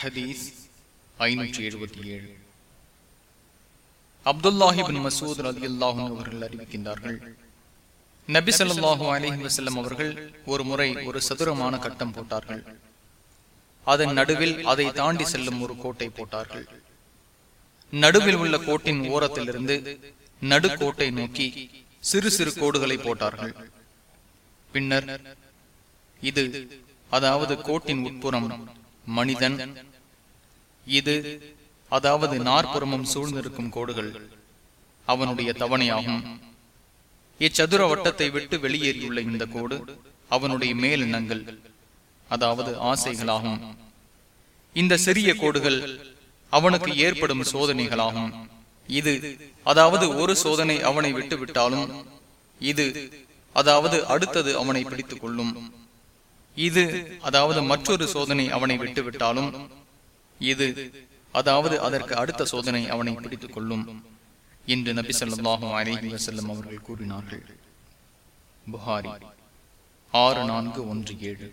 ஹதீஸ் ஐநூற்றி எழுபத்தி ஏழு. அப்துல்லாஹிபின் மசூத் அலி அல்லாஹும் அவர்கள் அறிவிக்கின்றார்கள். நபி ஸல்லல்லாஹு அலைஹி வஸல்லம் அவர்கள் ஒரு முறை ஒரு சதுரமான கட்டம் போட்டார்கள். அதன் நடுவில் அதை தாண்டி செல்லும் ஒரு கோட்டை போட்டார்கள். நடுவில் உள்ள கோட்டின் ஓரத்திலிருந்து நடுக்கோட்டை நோக்கி சிறு சிறு கோடுகளை போட்டார்கள். பின்னர் இது அதாவது கோட்டின் உட்புறம். மனிதன். இது அதாவது நாற்புறமும் சூழ்ந்திருக்கும் கோடுகள். அவனுடைய தவணையாகும். இச்சதுர வட்டத்தை விட்டு வெளியேறியுள்ள இந்த கோடு அவனுடைய மேலினங்கள் அதாவது ஆசைகளாகும். இந்த சிறிய கோடுகள் அவனுக்கு ஏற்படும் சோதனைகளாகும். இது அதாவது ஒரு சோதனை அவனை விட்டு விட்டாலும் இது அதாவது அடுத்தது அவனை பிடித்துக் கொள்ளும். இது அதாவது மற்றொரு சோதனை அவனை விட்டுவிட்டாலும் இது அதாவது அதற்கு அடுத்த சோதனை அவனை பிடித்துக் கொள்ளும் என்று நபி சொல்லாஹும் அலஹி வசல்லம் அவர்கள் கூறினார்கள். புகாரி ஆறு நான்கு ஒன்று ஏழு.